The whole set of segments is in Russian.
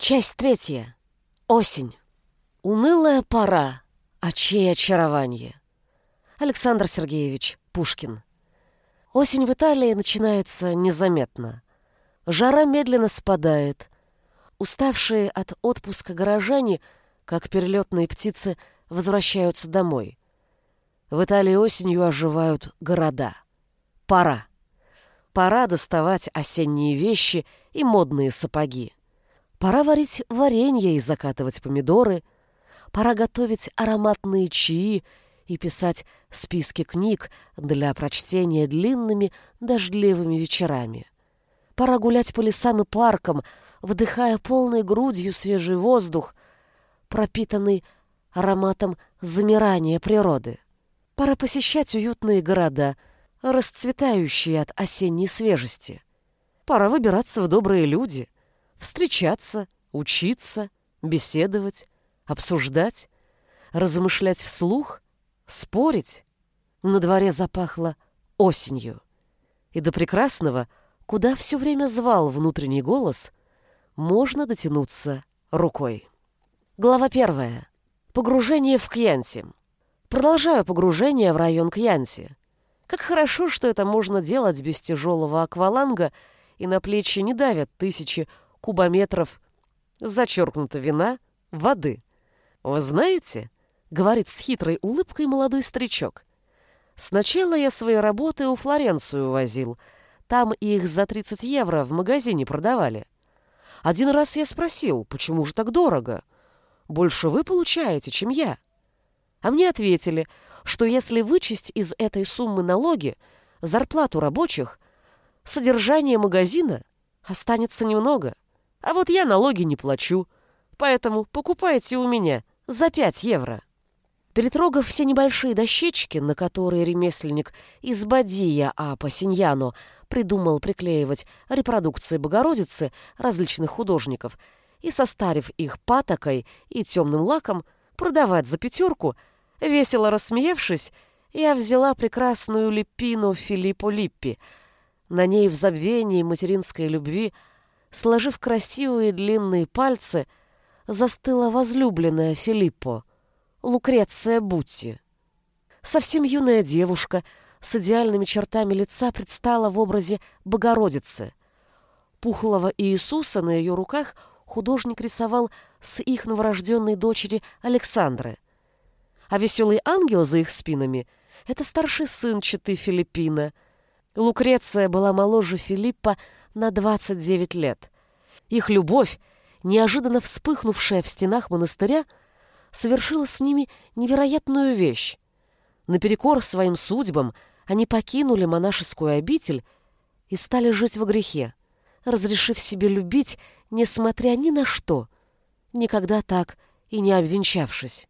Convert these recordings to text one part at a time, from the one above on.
Часть третья. Осень. Унылая пора. А чей очарование? Александр Сергеевич Пушкин. Осень в Италии начинается незаметно. Жара медленно спадает. Уставшие от отпуска горожане, как перелетные птицы, возвращаются домой. В Италии осенью оживают города. Пора. Пора доставать осенние вещи и модные сапоги. Пора варить варенье и закатывать помидоры. Пора готовить ароматные чаи и писать списки книг для прочтения длинными дождливыми вечерами. Пора гулять по лесам и паркам, вдыхая полной грудью свежий воздух, пропитанный ароматом замирания природы. Пора посещать уютные города, расцветающие от осенней свежести. Пора выбираться в добрые люди — встречаться, учиться, беседовать, обсуждать, размышлять вслух, спорить. На дворе запахло осенью. И до прекрасного, куда все время звал внутренний голос, можно дотянуться рукой. Глава первая. Погружение в Кьянти. Продолжаю погружение в район Кьянти. Как хорошо, что это можно делать без тяжелого акваланга, и на плечи не давят тысячи кубометров зачеркнуто вина, воды. «Вы знаете?» — говорит с хитрой улыбкой молодой старичок. «Сначала я свои работы у Флоренцию возил. Там их за 30 евро в магазине продавали. Один раз я спросил, почему же так дорого? Больше вы получаете, чем я». А мне ответили, что если вычесть из этой суммы налоги, зарплату рабочих, содержание магазина останется немного. А вот я налоги не плачу, поэтому покупайте у меня за 5 евро. Перетрогав все небольшие дощечки, на которые ремесленник из Бадия А. Пасиньяно придумал приклеивать репродукции Богородицы различных художников и, состарив их патокой и темным лаком, продавать за пятерку, весело рассмеявшись, я взяла прекрасную липину Филиппо Липпи. На ней в забвении материнской любви – сложив красивые длинные пальцы, застыла возлюбленная Филиппо, Лукреция Бутти. Совсем юная девушка с идеальными чертами лица предстала в образе Богородицы. Пухлого Иисуса на ее руках художник рисовал с их новорожденной дочери Александры. А веселый ангел за их спинами — это старший сын читы Филиппина. Лукреция была моложе Филиппа на 29 лет. Их любовь, неожиданно вспыхнувшая в стенах монастыря, совершила с ними невероятную вещь. Наперекор своим судьбам они покинули монашескую обитель и стали жить во грехе, разрешив себе любить, несмотря ни на что, никогда так и не обвенчавшись.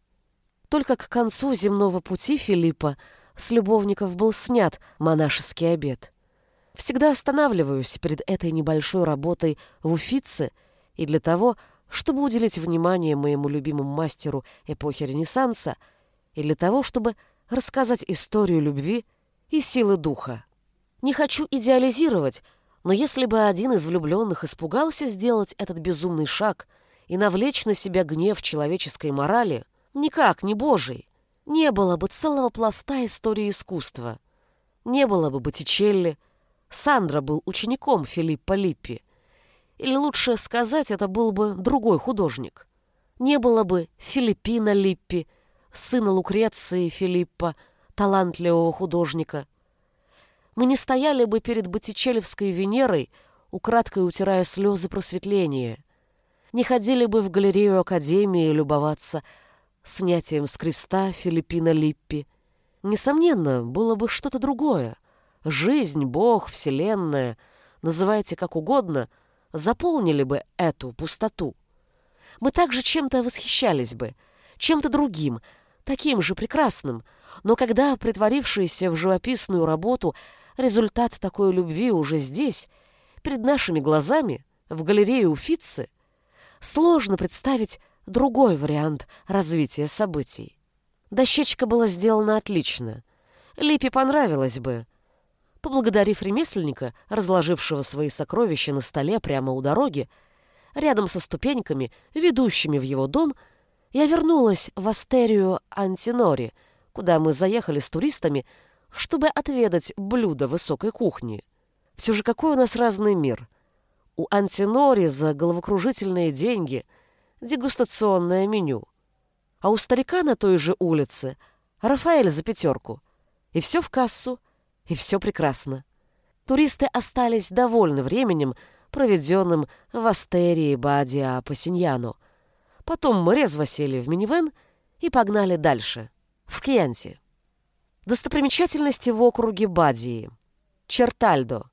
Только к концу земного пути Филиппа с любовников был снят монашеский обет. Всегда останавливаюсь перед этой небольшой работой в Уфице и для того, чтобы уделить внимание моему любимому мастеру эпохи Ренессанса, и для того, чтобы рассказать историю любви и силы духа. Не хочу идеализировать, но если бы один из влюбленных испугался сделать этот безумный шаг и навлечь на себя гнев человеческой морали, никак не Божий, не было бы целого пласта истории искусства, не было бы Боттичелли, Сандра был учеником Филиппа Липпи. Или лучше сказать, это был бы другой художник. Не было бы Филиппина Липпи, сына Лукреции Филиппа, талантливого художника. Мы не стояли бы перед Боттичелевской Венерой, украдкой утирая слезы просветления. Не ходили бы в галерею Академии любоваться снятием с креста Филиппина Липпи. Несомненно, было бы что-то другое — жизнь, Бог, Вселенная, называйте как угодно, заполнили бы эту пустоту. Мы также чем-то восхищались бы, чем-то другим, таким же прекрасным, но когда, притворившийся в живописную работу, результат такой любви уже здесь, перед нашими глазами, в галерее Уфицы, сложно представить другой вариант развития событий. Дощечка была сделана отлично. Липе понравилось бы, Поблагодарив ремесленника, разложившего свои сокровища на столе прямо у дороги, рядом со ступеньками, ведущими в его дом, я вернулась в Астерию Антинори, куда мы заехали с туристами, чтобы отведать блюда высокой кухни. Все же какой у нас разный мир. У Антинори за головокружительные деньги дегустационное меню. А у старика на той же улице Рафаэль за пятерку. И все в кассу, и все прекрасно. Туристы остались довольны временем, проведенным в Астерии Бадиа Пасиньяно. Потом мы резво сели в минивэн и погнали дальше, в Кьянти. Достопримечательности в округе Бадии. Чертальдо.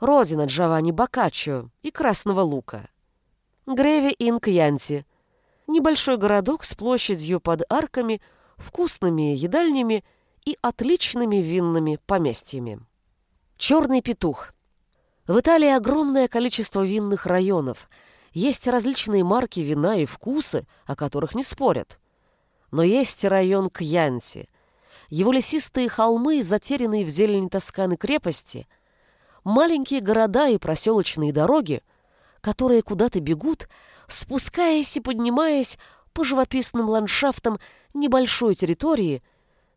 Родина Джованни Боккаччо и Красного Лука. Греви ин Кьянти. Небольшой городок с площадью под арками, вкусными едальнями и отличными винными поместьями. Черный петух. В Италии огромное количество винных районов. Есть различные марки вина и вкусы, о которых не спорят. Но есть район Кьянти. Его лесистые холмы, затерянные в зелени Тосканы крепости, маленькие города и проселочные дороги, которые куда-то бегут, спускаясь и поднимаясь по живописным ландшафтам небольшой территории,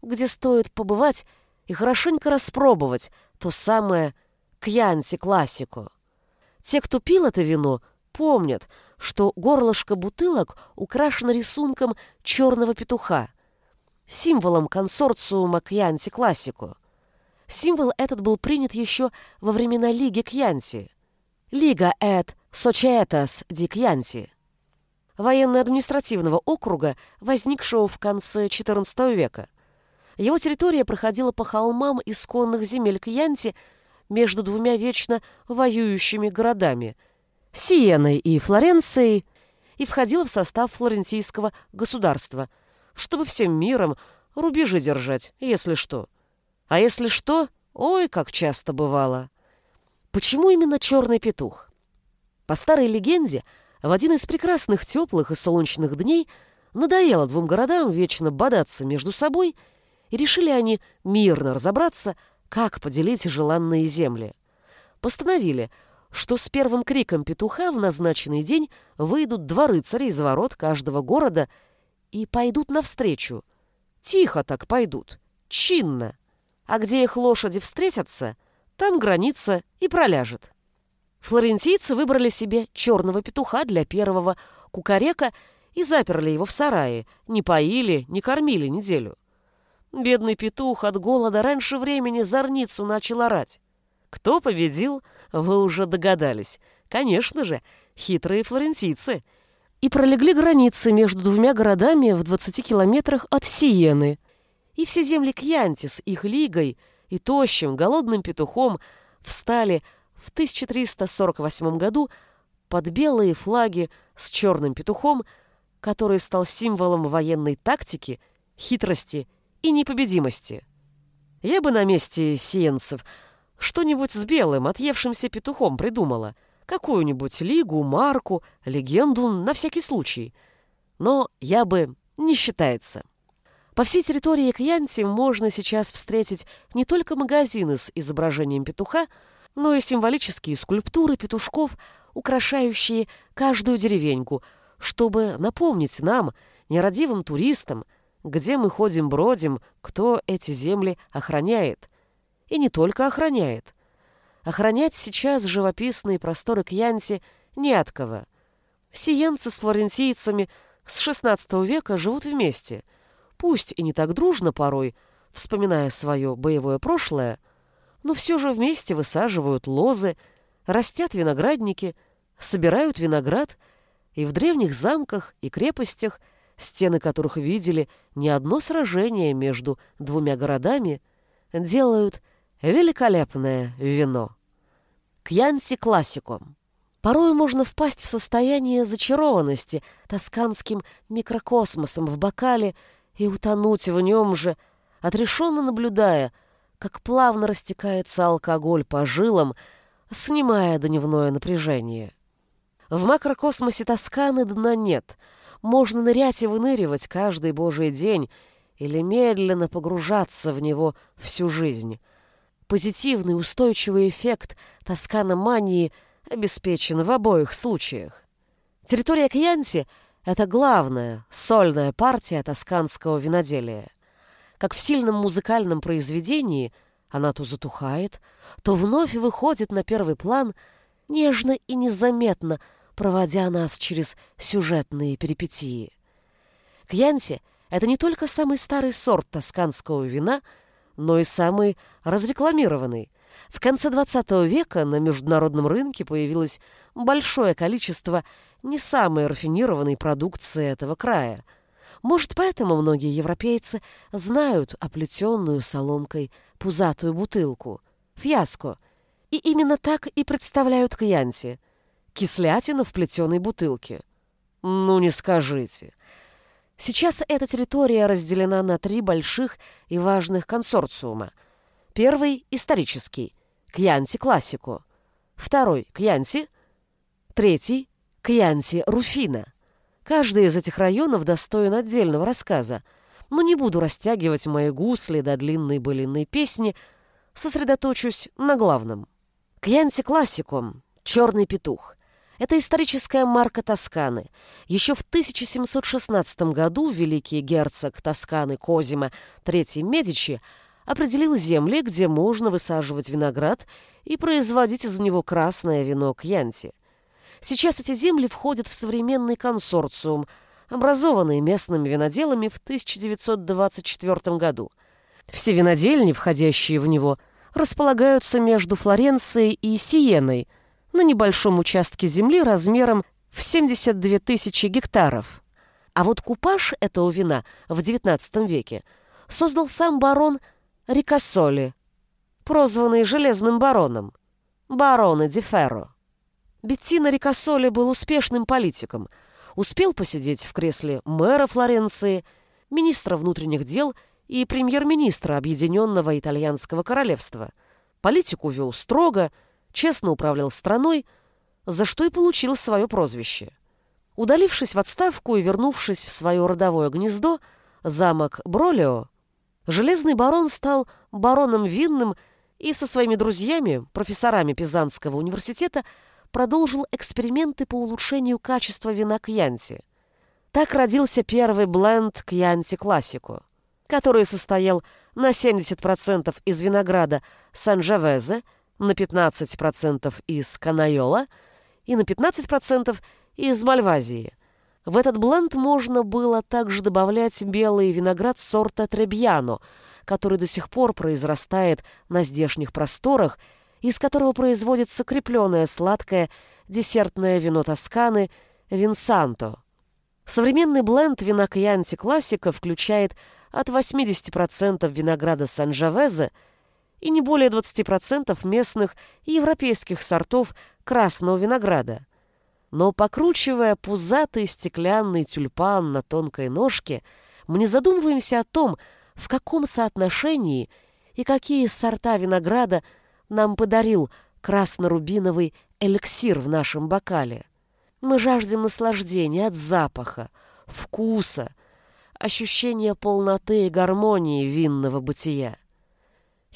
где стоит побывать и хорошенько распробовать то самое кьянси классику. Те, кто пил это вино, помнят, что горлышко бутылок украшено рисунком черного петуха, символом консорциума Кьянти классику. Символ этот был принят еще во времена Лиги Кьянти. Лига эт Сочетас ди Кьянти. Военно-административного округа, возникшего в конце XIV века. Его территория проходила по холмам исконных земель Кьянти между двумя вечно воюющими городами – Сиеной и Флоренцией, и входила в состав флорентийского государства, чтобы всем миром рубежи держать, если что. А если что, ой, как часто бывало. Почему именно черный петух? По старой легенде, в один из прекрасных теплых и солнечных дней надоело двум городам вечно бодаться между собой – и решили они мирно разобраться, как поделить желанные земли. Постановили, что с первым криком петуха в назначенный день выйдут два рыцаря из ворот каждого города и пойдут навстречу. Тихо так пойдут, чинно. А где их лошади встретятся, там граница и проляжет. Флорентийцы выбрали себе черного петуха для первого кукарека и заперли его в сарае, не поили, не кормили неделю. Бедный петух от голода раньше времени зорницу начал орать. Кто победил, вы уже догадались. Конечно же, хитрые флорентийцы. И пролегли границы между двумя городами в 20 километрах от Сиены. И все земли Кьянти с их лигой и тощим, голодным петухом встали в 1348 году под белые флаги с черным петухом, который стал символом военной тактики, хитрости и непобедимости. Я бы на месте сиенцев что-нибудь с белым, отъевшимся петухом придумала. Какую-нибудь лигу, марку, легенду на всякий случай. Но я бы не считается. По всей территории Кьянти можно сейчас встретить не только магазины с изображением петуха, но и символические скульптуры петушков, украшающие каждую деревеньку, чтобы напомнить нам, нерадивым туристам, где мы ходим-бродим, кто эти земли охраняет. И не только охраняет. Охранять сейчас живописные просторы Кьянти не от кого. Сиенцы с флорентийцами с XVI века живут вместе, пусть и не так дружно порой, вспоминая свое боевое прошлое, но все же вместе высаживают лозы, растят виноградники, собирают виноград и в древних замках и крепостях – стены которых видели не одно сражение между двумя городами, делают великолепное вино. Кьянси классику. Порой можно впасть в состояние зачарованности тосканским микрокосмосом в бокале и утонуть в нем же, отрешенно наблюдая, как плавно растекается алкоголь по жилам, снимая дневное напряжение. В макрокосмосе Тосканы дна нет — можно нырять и выныривать каждый божий день или медленно погружаться в него всю жизнь. Позитивный устойчивый эффект тосканомании обеспечен в обоих случаях. Территория Кьянти – это главная сольная партия тосканского виноделия. Как в сильном музыкальном произведении она то затухает, то вновь выходит на первый план, нежно и незаметно проводя нас через сюжетные перипетии. Кьянти – это не только самый старый сорт тосканского вина, но и самый разрекламированный. В конце XX века на международном рынке появилось большое количество не самой рафинированной продукции этого края. Может, поэтому многие европейцы знают оплетенную соломкой пузатую бутылку – фиаско. И именно так и представляют кьянти – кислятина в плетеной бутылке. Ну, не скажите. Сейчас эта территория разделена на три больших и важных консорциума. Первый – исторический – Кьянти-классику. Второй – Кьянти. Третий – Кьянти-руфина. Каждый из этих районов достоин отдельного рассказа, но не буду растягивать мои гусли до длинной былинной песни, сосредоточусь на главном. Кьянти-классику – «Черный петух». Это историческая марка Тосканы. Еще в 1716 году великий герцог Тосканы Козима III Медичи определил земли, где можно высаживать виноград и производить из него красное вино Кьянти. Сейчас эти земли входят в современный консорциум, образованный местными виноделами в 1924 году. Все винодельни, входящие в него, располагаются между Флоренцией и Сиеной – на небольшом участке земли размером в 72 тысячи гектаров. А вот купаж этого вина в XIX веке создал сам барон Рикассоли, прозванный Железным бароном, барона Ди Ферро. Беттино Рикассоли был успешным политиком, успел посидеть в кресле мэра Флоренции, министра внутренних дел и премьер-министра Объединенного Итальянского Королевства. Политику вел строго – честно управлял страной, за что и получил свое прозвище. Удалившись в отставку и вернувшись в свое родовое гнездо, замок Бролио, Железный барон стал бароном Винным и со своими друзьями, профессорами Пизанского университета, продолжил эксперименты по улучшению качества вина Кьянти. Так родился первый бленд Кьянти Классику, который состоял на 70% из винограда Санжавезе – на 15% из канайола и на 15% из мальвазии. В этот бленд можно было также добавлять белый виноград сорта Требьяно, который до сих пор произрастает на здешних просторах, из которого производится крепленное сладкое десертное вино Тосканы Винсанто. Современный бленд вина Кьянти Классика включает от 80% винограда Санжавезе и не более 20% местных и европейских сортов красного винограда. Но покручивая пузатый стеклянный тюльпан на тонкой ножке, мы не задумываемся о том, в каком соотношении и какие сорта винограда нам подарил красно-рубиновый эликсир в нашем бокале. Мы жаждем наслаждения от запаха, вкуса, ощущения полноты и гармонии винного бытия.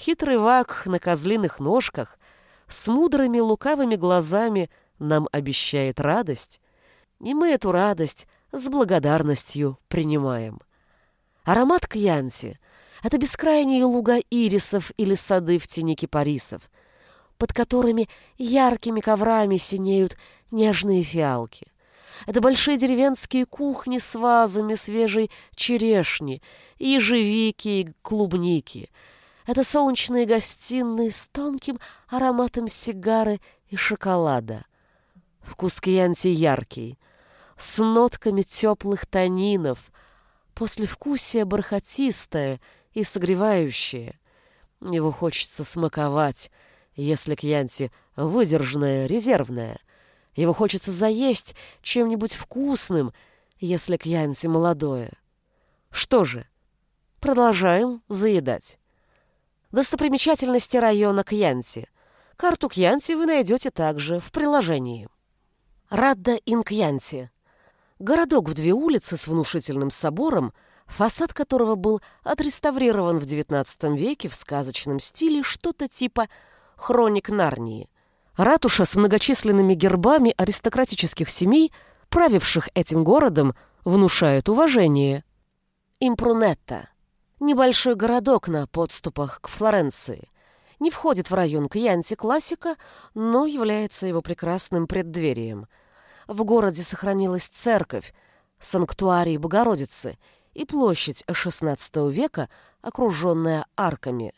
Хитрый вак на козлиных ножках с мудрыми лукавыми глазами нам обещает радость, и мы эту радость с благодарностью принимаем. Аромат кьянти — это бескрайние луга ирисов или сады в тени кипарисов, под которыми яркими коврами синеют нежные фиалки. Это большие деревенские кухни с вазами свежей черешни, ежевики и клубники — это солнечные гостиные с тонким ароматом сигары и шоколада. Вкус кьянти яркий, с нотками теплых танинов, послевкусие бархатистое и согревающее. Его хочется смаковать, если кьянти выдержанное, резервное. Его хочется заесть чем-нибудь вкусным, если кьянти молодое. Что же, продолжаем заедать. Достопримечательности района Кьянти. Карту Кьянти вы найдете также в приложении. Радда ин Кьянти. Городок в две улицы с внушительным собором, фасад которого был отреставрирован в XIX веке в сказочном стиле что-то типа «Хроник Нарнии». Ратуша с многочисленными гербами аристократических семей правивших этим городом, внушают уважение. Импрунетта – небольшой городок на подступах к Флоренции. Не входит в район Кьянти-классика, но является его прекрасным преддверием. В городе сохранилась церковь, санктуарий Богородицы и площадь XVI века, окруженная арками.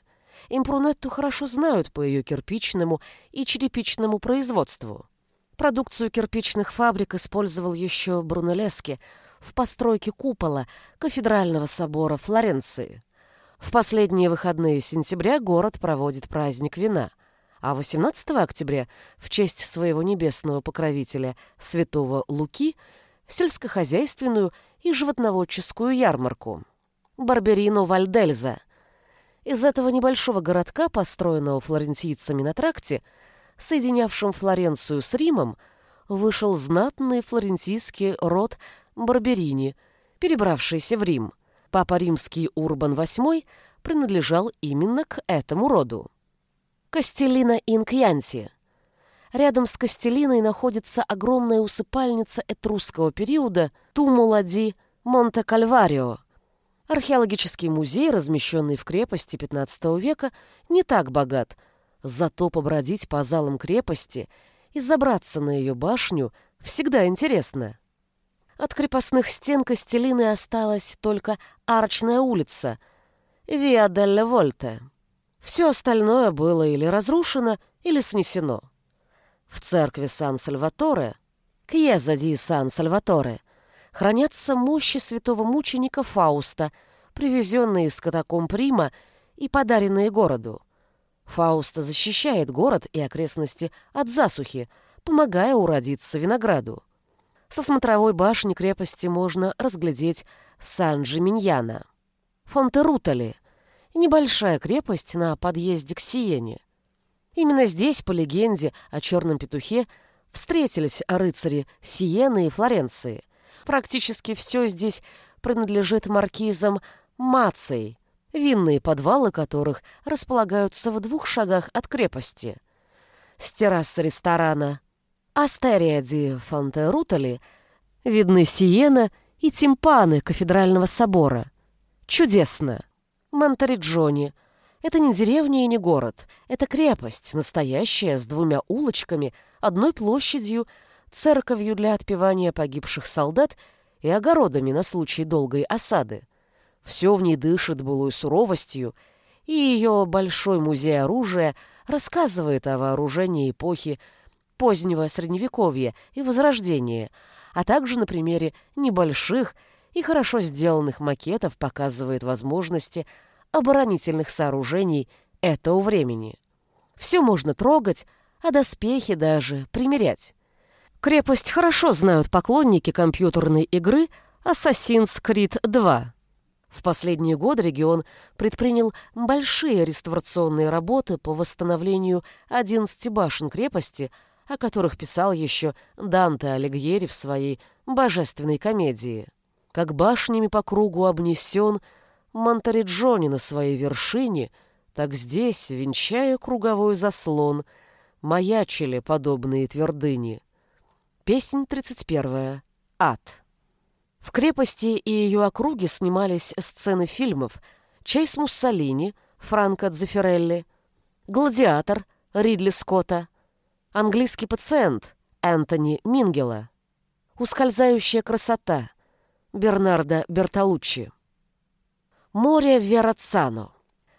Импрунетту хорошо знают по ее кирпичному и черепичному производству. Продукцию кирпичных фабрик использовал еще Брунеллески в постройке купола кафедрального собора Флоренции. В последние выходные сентября город проводит праздник вина, а 18 октября в честь своего небесного покровителя святого Луки сельскохозяйственную и животноводческую ярмарку. Барберино Вальдельза. Из этого небольшого городка, построенного флорентийцами на тракте, соединявшем Флоренцию с Римом, вышел знатный флорентийский род Барберини, перебравшийся в Рим. Папа римский Урбан VIII принадлежал именно к этому роду. Кастелина Инкьянти. Рядом с Кастелиной находится огромная усыпальница этрусского периода Тумулади Монте-Кальварио. Археологический музей, размещенный в крепости XV века, не так богат – Зато побродить по залам крепости и забраться на ее башню всегда интересно. От крепостных стен Костелины осталась только арочная улица Виа делле Вольте. Все остальное было или разрушено, или снесено. В церкви Сан-Сальваторе, Кьеза ди Сан-Сальваторе, хранятся мощи святого мученика Фауста, привезенные из катакомб Рима и подаренные городу. Фауста защищает город и окрестности от засухи, помогая уродиться винограду. Со смотровой башни крепости можно разглядеть Сан-Джиминьяна. Фонтерутали – небольшая крепость на подъезде к Сиене. Именно здесь, по легенде о черном петухе, встретились рыцари Сиены и Флоренции. Практически все здесь принадлежит маркизам Мацей – винные подвалы которых располагаются в двух шагах от крепости. С террасы ресторана Астерия ди Фонте-Рутали видны Сиена и тимпаны кафедрального собора. Чудесно! Монтериджони — это не деревня и не город, это крепость, настоящая, с двумя улочками, одной площадью, церковью для отпевания погибших солдат и огородами на случай долгой осады. Все в ней дышит былой суровостью, и ее большой музей оружия рассказывает о вооружении эпохи позднего Средневековья и Возрождения, а также на примере небольших и хорошо сделанных макетов показывает возможности оборонительных сооружений этого времени. Все можно трогать, а доспехи даже примерять. Крепость хорошо знают поклонники компьютерной игры Assassin's Creed 2. В последние годы регион предпринял большие реставрационные работы по восстановлению 11 башен крепости, о которых писал еще Данте Алигьери в своей «Божественной комедии». Как башнями по кругу обнесен Монтериджони на своей вершине, так здесь, венчая круговой заслон, маячили подобные твердыни. Песнь 31. Ад. В крепости и ее округе снимались сцены фильмов «Чейз Муссолини», Франко Дзефирелли, «Гладиатор» Ридли Скотта, «Английский пациент» Энтони Мингела, «Ускользающая красота» Бернардо Бертолуччи. Море Верацано.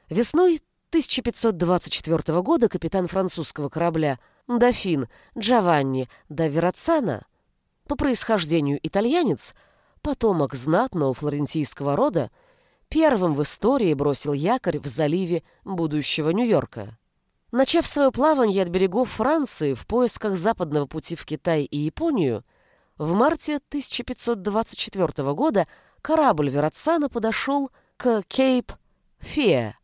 Весной 1524 года капитан французского корабля «Дофин» Джованни да Верацано, по происхождению итальянец, потомок знатного флорентийского рода, первым в истории бросил якорь в заливе будущего Нью-Йорка. Начав свое плавание от берегов Франции в поисках западного пути в Китай и Японию, в марте 1524 года корабль Верацана подошел к Кейп-Феа,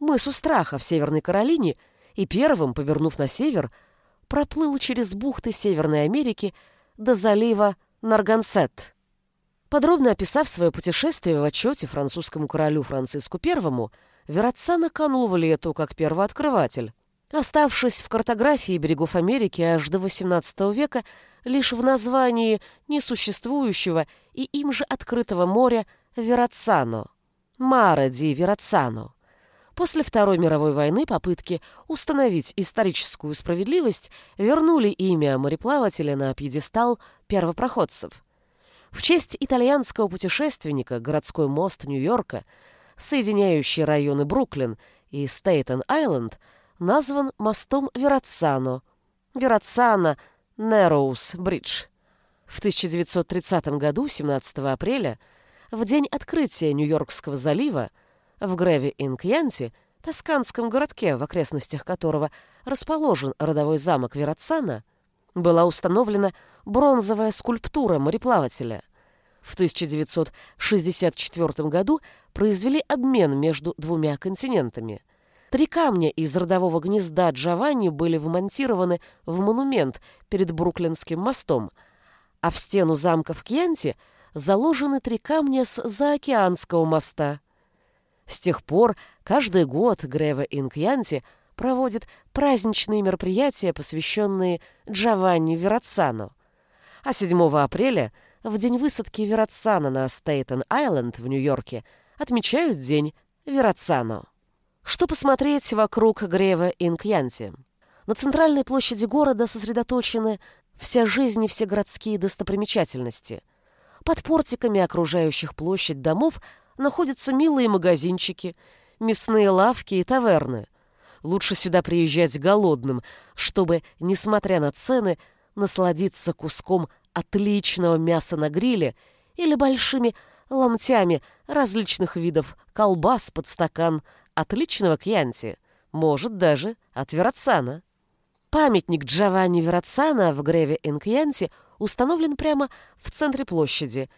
мысу Страха в Северной Каролине, и первым, повернув на север, проплыл через бухты Северной Америки до залива Наргансет. Подробно описав свое путешествие в отчете французскому королю Франциску I, Верацана канул в лету как первооткрыватель. Оставшись в картографии берегов Америки аж до XVIII века, лишь в названии несуществующего и им же открытого моря Верацано, Маре ди Верацано. После Второй мировой войны попытки установить историческую справедливость вернули имя мореплавателя на пьедестал первопроходцев. В честь итальянского путешественника городской мост Нью-Йорка, соединяющий районы Бруклин и Стейтен-Айленд, назван мостом Верацано, Верацано Нероуз Бридж. В 1930 году, 17 апреля, в день открытия Нью-Йоркского залива, в Греви-Инкьянте, тосканском городке, в окрестностях которого расположен родовой замок Верацана, была установлена бронзовая скульптура мореплавателя. В 1964 году произвели обмен между двумя континентами. Три камня из родового гнезда Джованни были вмонтированы в монумент перед Бруклинским мостом, а в стену замка в Кьянте заложены три камня с заокеанского моста. С тех пор каждый год Грева Инкьянти проводит праздничные мероприятия, посвященные Джованни Верацано. А 7 апреля, в день высадки Верацано на Стейтен-Айленд в Нью-Йорке, отмечают День Верацано. Что посмотреть вокруг Грева Инкьянти? На центральной площади города сосредоточены вся жизнь и все городские достопримечательности. Под портиками окружающих площадь домов находятся милые магазинчики, мясные лавки и таверны. Лучше сюда приезжать голодным, чтобы, несмотря на цены, насладиться куском отличного мяса на гриле или большими ломтями различных видов колбас под стакан отличного кьянти, может, даже от Верацана. Памятник Джованни Верацана в Греве Инкьянти установлен прямо в центре площади.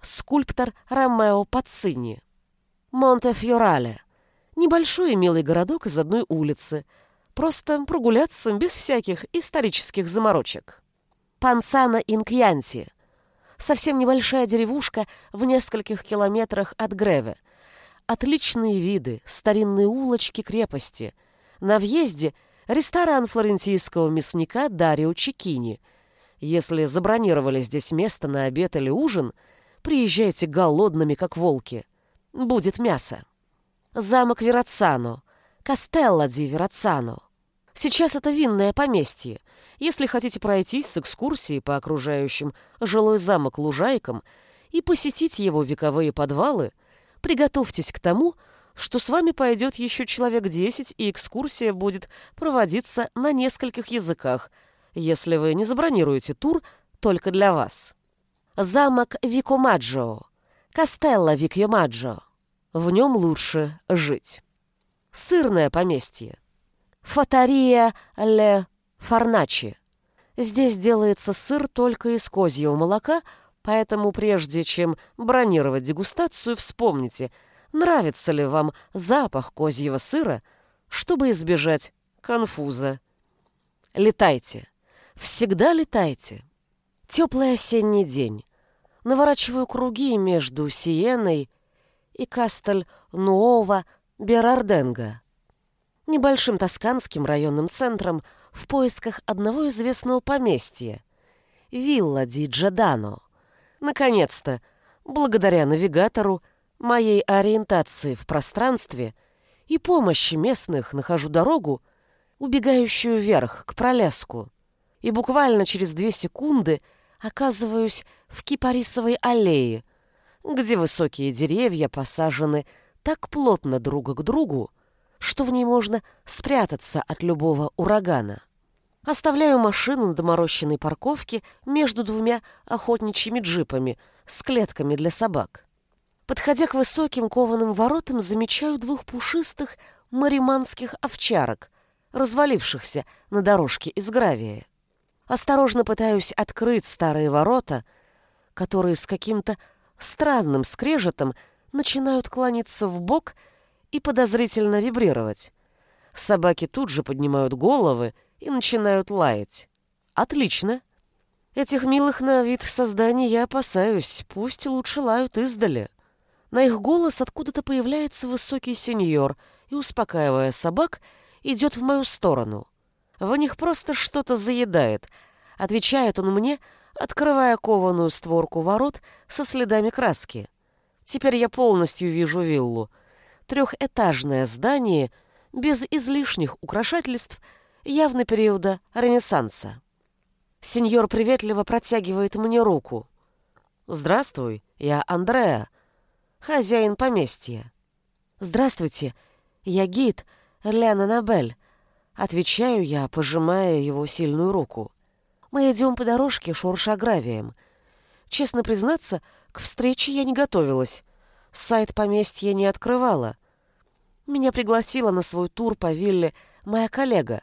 Скульптор Ромео Пацини. Монте-Фьорале. Небольшой и милый городок из одной улицы. Просто прогуляться без всяких исторических заморочек. Пансана Инкьянти. Совсем небольшая деревушка в нескольких километрах от Греве – Отличные виды, старинные улочки крепости. На въезде ресторан флорентийского мясника Дарио Чекини. Если забронировали здесь место на обед или ужин, приезжайте голодными, как волки. Будет мясо. Замок Верацано. Кастелло ди Верацано. Сейчас это винное поместье. Если хотите пройтись с экскурсией по окружающим жилой замок лужайкам и посетить его вековые подвалы – Приготовьтесь к тому, что с вами пойдет еще человек 10, и экскурсия будет проводиться на нескольких языках, если вы не забронируете тур только для вас. Замок Викомаджо. Кастелло Викьомаджо. В нем лучше жить. Сырное поместье. Фатария Ле Фарначи. Здесь делается сыр только из козьего молока – Поэтому прежде чем бронировать дегустацию, вспомните, нравится ли вам запах козьего сыра, чтобы избежать конфуза. Летайте. Всегда летайте. Теплый осенний день. Наворачиваю круги между Сиеной и Кастель-Нуова Берарденго, небольшим тосканским районным центром в поисках одного известного поместья — Вилла ди Джадано. Наконец-то, благодаря навигатору, моей ориентации в пространстве и помощи местных нахожу дорогу, убегающую вверх к пролеску, и буквально через две секунды оказываюсь в кипарисовой аллее, где высокие деревья посажены так плотно друг к другу, что в ней можно спрятаться от любого урагана. Оставляю машину на доморощенной парковке между двумя охотничьими джипами с клетками для собак. Подходя к высоким кованым воротам, замечаю двух пушистых мариманских овчарок, развалившихся на дорожке из гравия. Осторожно пытаюсь открыть старые ворота, которые с каким-то странным скрежетом начинают клониться в бок и подозрительно вибрировать. Собаки тут же поднимают головы и начинают лаять. Отлично. Этих милых на вид созданий я опасаюсь, пусть лучше лают издали. На их голос откуда-то появляется высокий сеньор и, успокаивая собак, идет в мою сторону. В них просто что-то заедает, — отвечает он мне, открывая кованую створку ворот со следами краски. Теперь я полностью вижу виллу. Трехэтажное здание без излишних украшательств явно периода Ренессанса. Сеньор приветливо протягивает мне руку. «Здравствуй, я Андреа, хозяин поместья». «Здравствуйте, я гид Лена Набель», — отвечаю я, пожимая его сильную руку. Мы идем по дорожке, шурша гравием. Честно признаться, к встрече я не готовилась. Сайт поместья не открывала. Меня пригласила на свой тур по вилле моя коллега.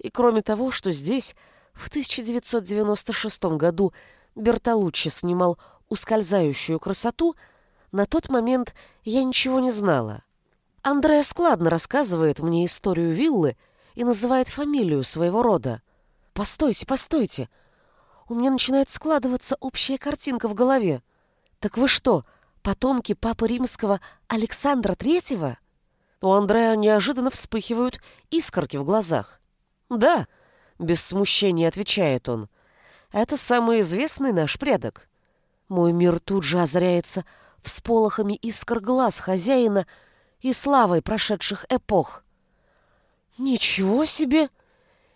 И кроме того, что здесь в 1996 году Бертолуччи снимал «Ускользающую красоту», на тот момент я ничего не знала. Андреа складно рассказывает мне историю виллы и называет фамилию своего рода. «Постойте, постойте! У меня начинает складываться общая картинка в голове. Так вы что, потомки папы римского Александра Третьего?» У Андреа неожиданно вспыхивают искорки в глазах. «Да», без смущения отвечает он. Это самый известный наш предок. Мой мир тут же озряется всполохами искр глаз хозяина и славой прошедших эпох. Ничего себе!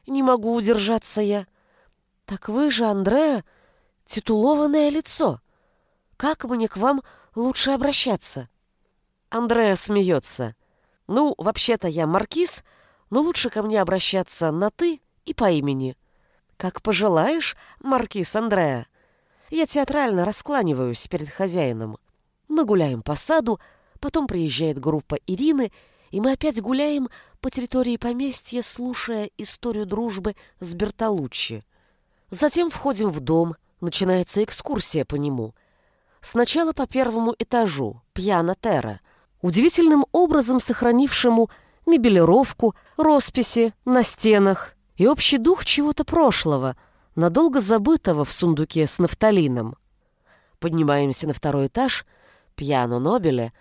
Не могу удержаться я. Так вы же, Андреа, титулованное лицо. Как мне к вам лучше обращаться? Андреа смеется. Ну, вообще-то я маркиз, но лучше ко мне обращаться на «ты» и по имени. Как пожелаешь, маркиз Андреа. Я театрально раскланиваюсь перед хозяином. Мы гуляем по саду, потом приезжает группа Ирины, и мы опять гуляем по территории поместья, слушая историю дружбы с Бертолуччи. Затем входим в дом, начинается экскурсия по нему. Сначала по первому этажу, пьяна Терра, удивительным образом сохранившему мебелировку, росписи на стенах, и общий дух чего-то прошлого, надолго забытого в сундуке с нафталином. Поднимаемся на второй этаж, пьяно Нобеля,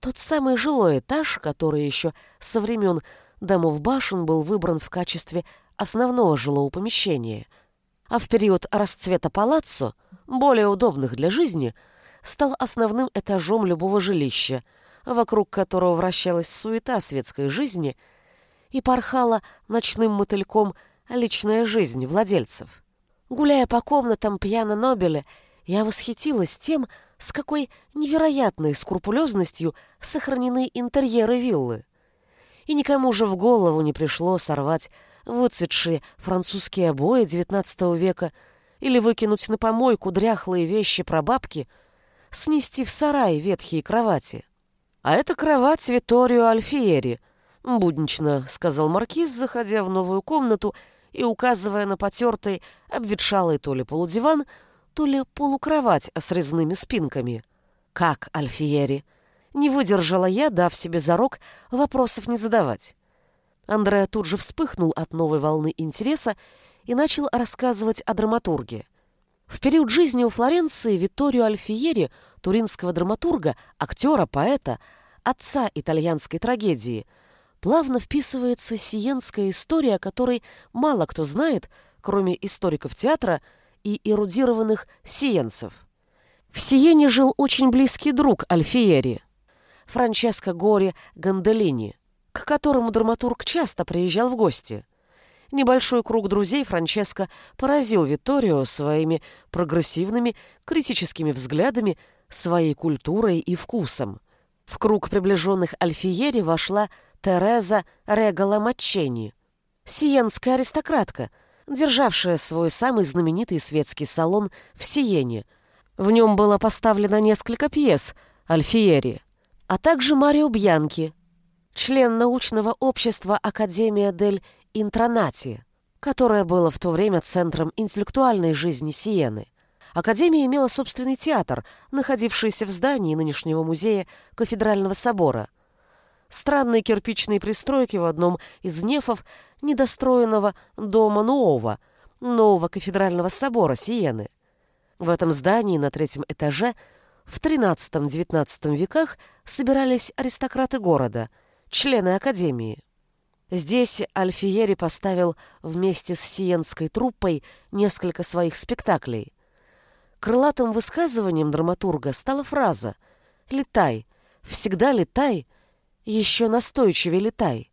тот самый жилой этаж, который еще со времен домов башен был выбран в качестве основного жилого помещения, а в период расцвета палаццо, более удобных для жизни, стал основным этажом любого жилища, вокруг которого вращалась суета светской жизни – и порхала ночным мотыльком личная жизнь владельцев. Гуляя по комнатам пьяно Нобеля, я восхитилась тем, с какой невероятной скрупулезностью сохранены интерьеры виллы. И никому же в голову не пришло сорвать выцветшие французские обои XIX века или выкинуть на помойку дряхлые вещи прабабки, снести в сарай ветхие кровати. А это кровать Виторио Альфиери — буднично сказал маркиз, заходя в новую комнату и указывая на потертый, обветшалый то ли полудиван, то ли полукровать с резными спинками. «Как, Альфиери?» Не выдержала я, дав себе зарок вопросов не задавать. Андреа тут же вспыхнул от новой волны интереса и начал рассказывать о драматурге. В период жизни у Флоренции Витторио Альфиери, туринского драматурга, актера, поэта, отца итальянской трагедии – плавно вписывается сиенская история, о которой мало кто знает, кроме историков театра и эрудированных сиенцев. В Сиене жил очень близкий друг Альфиери, Франческо Гори Ганделини, к которому драматург часто приезжал в гости. Небольшой круг друзей Франческо поразил Витторио своими прогрессивными критическими взглядами, своей культурой и вкусом. В круг приближенных Альфиери вошла Тереза Регала Маччени, сиенская аристократка, державшая свой самый знаменитый светский салон в Сиене. В нем было поставлено несколько пьес Альфиери, а также Марио Бьянки, член научного общества Академия дель Интронати, которое было в то время центром интеллектуальной жизни Сиены. Академия имела собственный театр, находившийся в здании нынешнего музея Кафедрального собора – странные кирпичные пристройки в одном из нефов недостроенного дома Нового, нового кафедрального собора Сиены. В этом здании на третьем этаже в XIII-XIX веках собирались аристократы города, члены Академии. Здесь Альфиери поставил вместе с сиенской труппой несколько своих спектаклей. Крылатым высказыванием драматурга стала фраза «Летай, всегда летай, еще настойчивее летай».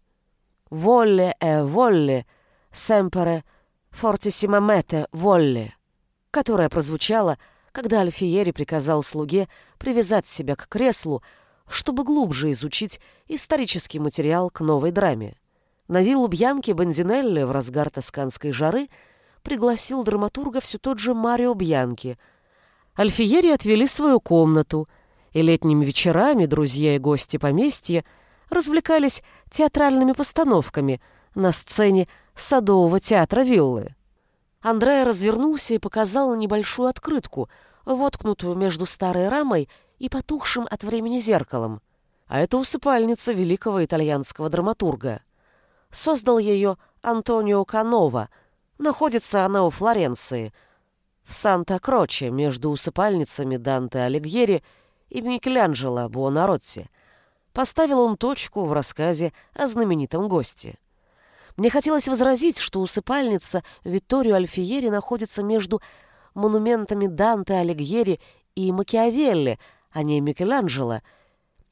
«Волле э волле, семпере фортиссимамете волле», которая прозвучала, когда Альфиери приказал слуге привязать себя к креслу, чтобы глубже изучить исторический материал к новой драме. На виллу Бьянки Бензинелли в разгар тосканской жары пригласил драматурга все тот же Марио Бьянки. Альфиери отвели свою комнату, и летними вечерами друзья и гости поместья развлекались театральными постановками на сцене Садового театра виллы. Андреа развернулся и показал небольшую открытку, воткнутую между старой рамой и потухшим от времени зеркалом. А это усыпальница великого итальянского драматурга. Создал ее Антонио Канова. Находится она у Флоренции, в Санта-Кроче, между усыпальницами Данте Алигьери и Микеланджело Буонаротти. Поставил он точку в рассказе о знаменитом госте. Мне хотелось возразить, что усыпальница Витторио Альфиери находится между монументами Данте Алигьери и Макиавелли, а не Микеланджело,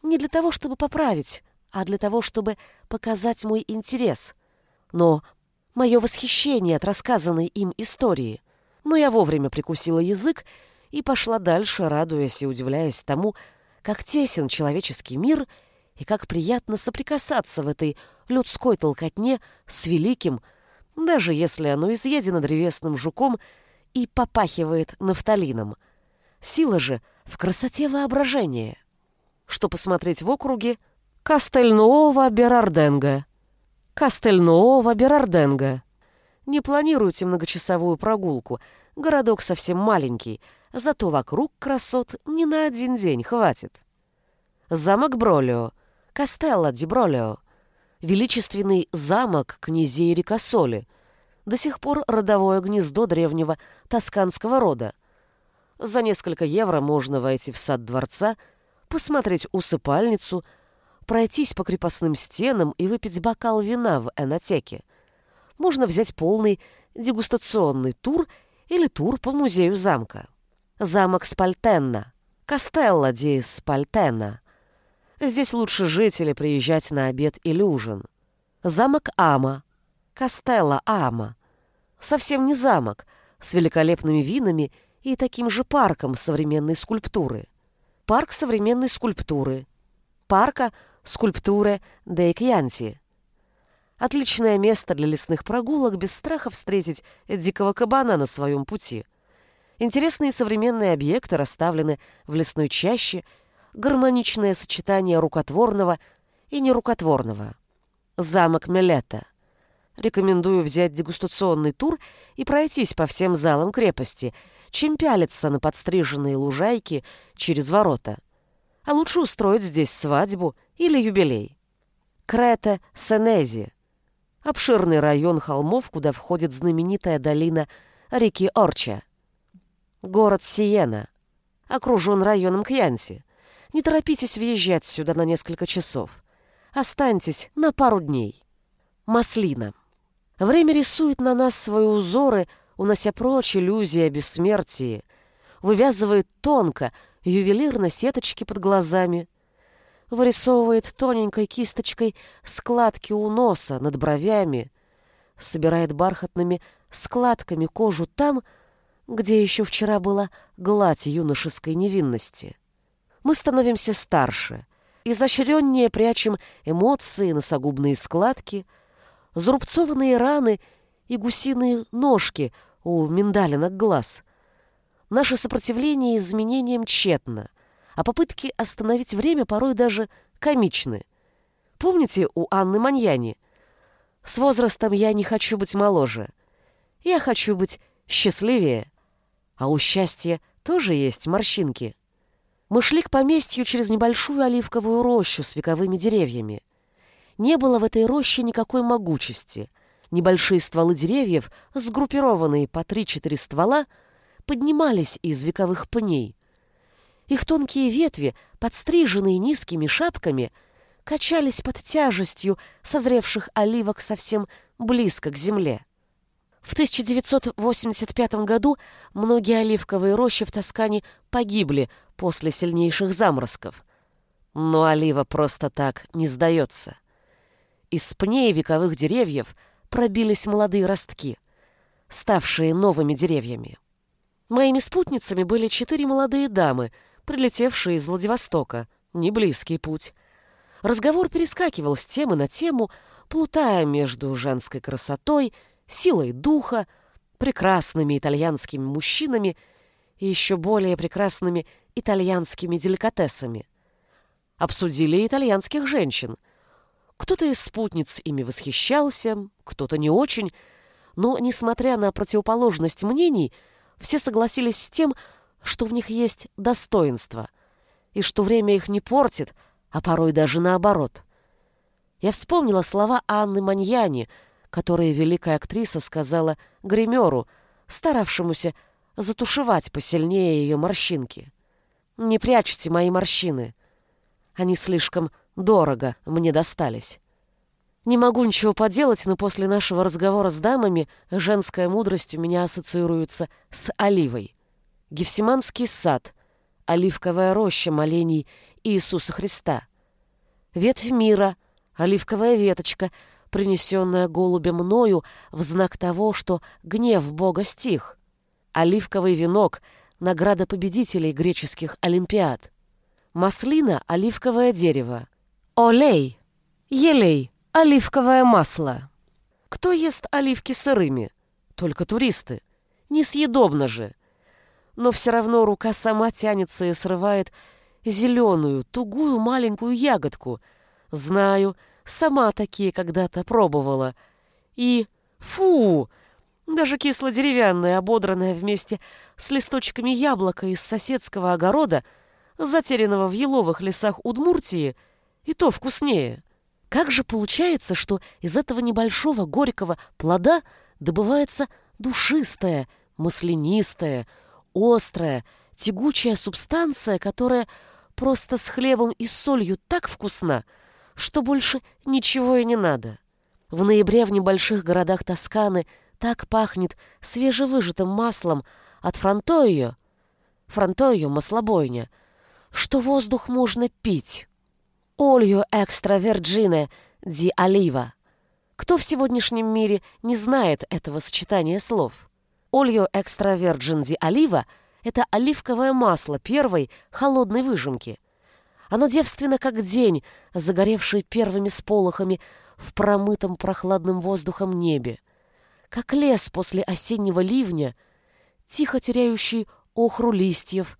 не для того, чтобы поправить, а для того, чтобы показать мой интерес. Но мое восхищение от рассказанной им истории. Но я вовремя прикусила язык и пошла дальше, радуясь и удивляясь тому, как тесен человеческий мир и как приятно соприкасаться в этой людской толкотне с великим, даже если оно изъедено древесным жуком и попахивает нафталином. Сила же в красоте воображения. Что посмотреть в округе Кастельнуова Берарденга. Кастельнуова Берарденга. Не планируйте многочасовую прогулку. Городок совсем маленький, зато вокруг красот не на один день хватит. Замок Бролио. Кастелло ди Бролио величественный замок князей Рикосоли, до сих пор родовое гнездо древнего тосканского рода. За несколько евро можно войти в сад дворца, посмотреть усыпальницу, пройтись по крепостным стенам и выпить бокал вина в энотеке. Можно взять полный дегустационный тур или тур по музею замка. Замок Спальтенна, Кастелла ди Спальтенна. Здесь лучше жить или приезжать на обед или ужин. Замок Ама. Кастелла Ама. Совсем не замок, с великолепными винами и таким же парком современной скульптуры. Парк современной скульптуры. Парка скульптуры Дейкьянти. Отличное место для лесных прогулок без страха встретить дикого кабана на своем пути. Интересные современные объекты расставлены в лесной чаще – гармоничное сочетание рукотворного и нерукотворного. Замок Мелета. Рекомендую взять дегустационный тур и пройтись по всем залам крепости, чем пялиться на подстриженные лужайки через ворота. А лучше устроить здесь свадьбу или юбилей. Крета Сенези. Обширный район холмов, куда входит знаменитая долина реки Орча. Город Сиена. Окружен районом Кьянси. Не торопитесь въезжать сюда на несколько часов. Останьтесь на пару дней. Маслина. Время рисует на нас свои узоры, унося прочь иллюзии о вывязывает тонко, ювелирно сеточки под глазами, вырисовывает тоненькой кисточкой складки у носа над бровями, собирает бархатными складками кожу там, где еще вчера была гладь юношеской невинности мы становимся старше, изощреннее прячем эмоции, носогубные складки, зарубцованные раны и гусиные ножки у миндалинок глаз. Наше сопротивление изменениям тщетно, а попытки остановить время порой даже комичны. Помните у Анны Маньяни? С возрастом я не хочу быть моложе. Я хочу быть счастливее. А у счастья тоже есть морщинки. Мы шли к поместью через небольшую оливковую рощу с вековыми деревьями. Не было в этой роще никакой могучести. Небольшие стволы деревьев, сгруппированные по три-четыре ствола, поднимались из вековых пней. Их тонкие ветви, подстриженные низкими шапками, качались под тяжестью созревших оливок совсем близко к земле. В 1985 году многие оливковые рощи в Тоскане погибли после сильнейших заморозков. Но олива просто так не сдается. Из пней вековых деревьев пробились молодые ростки, ставшие новыми деревьями. Моими спутницами были четыре молодые дамы, прилетевшие из Владивостока, не близкий путь. Разговор перескакивал с темы на тему, плутая между женской красотой, силой духа, прекрасными итальянскими мужчинами и еще более прекрасными итальянскими деликатесами. Обсудили итальянских женщин. Кто-то из спутниц ими восхищался, кто-то не очень, но, несмотря на противоположность мнений, все согласились с тем, что в них есть достоинство, и что время их не портит, а порой даже наоборот. Я вспомнила слова Анны Маньяни, которые великая актриса сказала гримеру, старавшемуся затушевать посильнее ее морщинки. «Не прячьте мои морщины. Они слишком дорого мне достались». Не могу ничего поделать, но после нашего разговора с дамами женская мудрость у меня ассоциируется с оливой. Гефсиманский сад, оливковая роща молений Иисуса Христа. Ветвь мира, оливковая веточка, принесенная голубем мною в знак того, что гнев Бога стих. Оливковый венок — награда победителей греческих олимпиад. Маслина — оливковое дерево. Олей, елей — Оливковое масло. Кто ест оливки сырыми? Только туристы. Несъедобно же. Но все равно рука сама тянется и срывает зеленую, тугую маленькую ягодку. Знаю, сама такие когда-то пробовала. И... Фу! Даже кисло-деревянная, ободранная вместе с листочками яблока из соседского огорода, затерянного в еловых лесах Удмуртии, и то вкуснее. Как же получается, что из этого небольшого горького плода добывается душистая, маслянистая, острая, тягучая субстанция, которая просто с хлебом и солью так вкусна, что больше ничего и не надо. В ноябре в небольших городах Тосканы так пахнет свежевыжатым маслом от фронтойо, фронтойо маслобойня, что воздух можно пить. Олью экстра верджине ди олива. Кто в сегодняшнем мире не знает этого сочетания слов? Олью экстра верджин ди олива – это оливковое масло первой холодной выжимки. Оно девственно как день, загоревший первыми сполохами в промытом прохладным воздухом небе. Как лес после осеннего ливня, тихо теряющий охру листьев,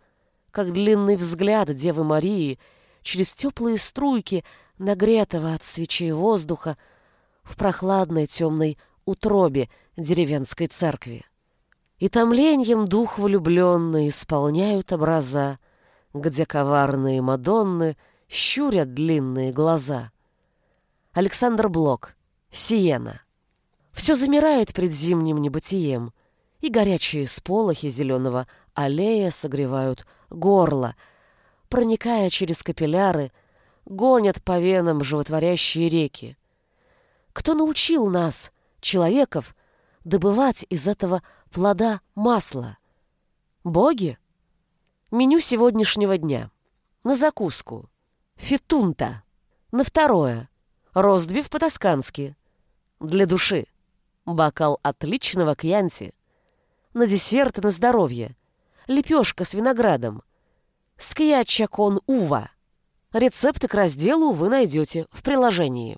как длинный взгляд Девы Марии – через теплые струйки нагретого от свечей воздуха в прохладной темной утробе деревенской церкви. И томленьем дух влюбленный исполняют образа, где коварные Мадонны щурят длинные глаза. Александр Блок. Сиена. Все замирает пред зимним небытием, и горячие сполохи зеленого аллея согревают горло — проникая через капилляры, гонят по венам животворящие реки. Кто научил нас, человеков, добывать из этого плода масло? Боги? Меню сегодняшнего дня. На закуску. Фитунта. На второе. Ростбиф по-тоскански. Для души. Бокал отличного кьянти. На десерт на здоровье. Лепешка с виноградом – Скьячакон Ува. Рецепты к разделу вы найдете в приложении.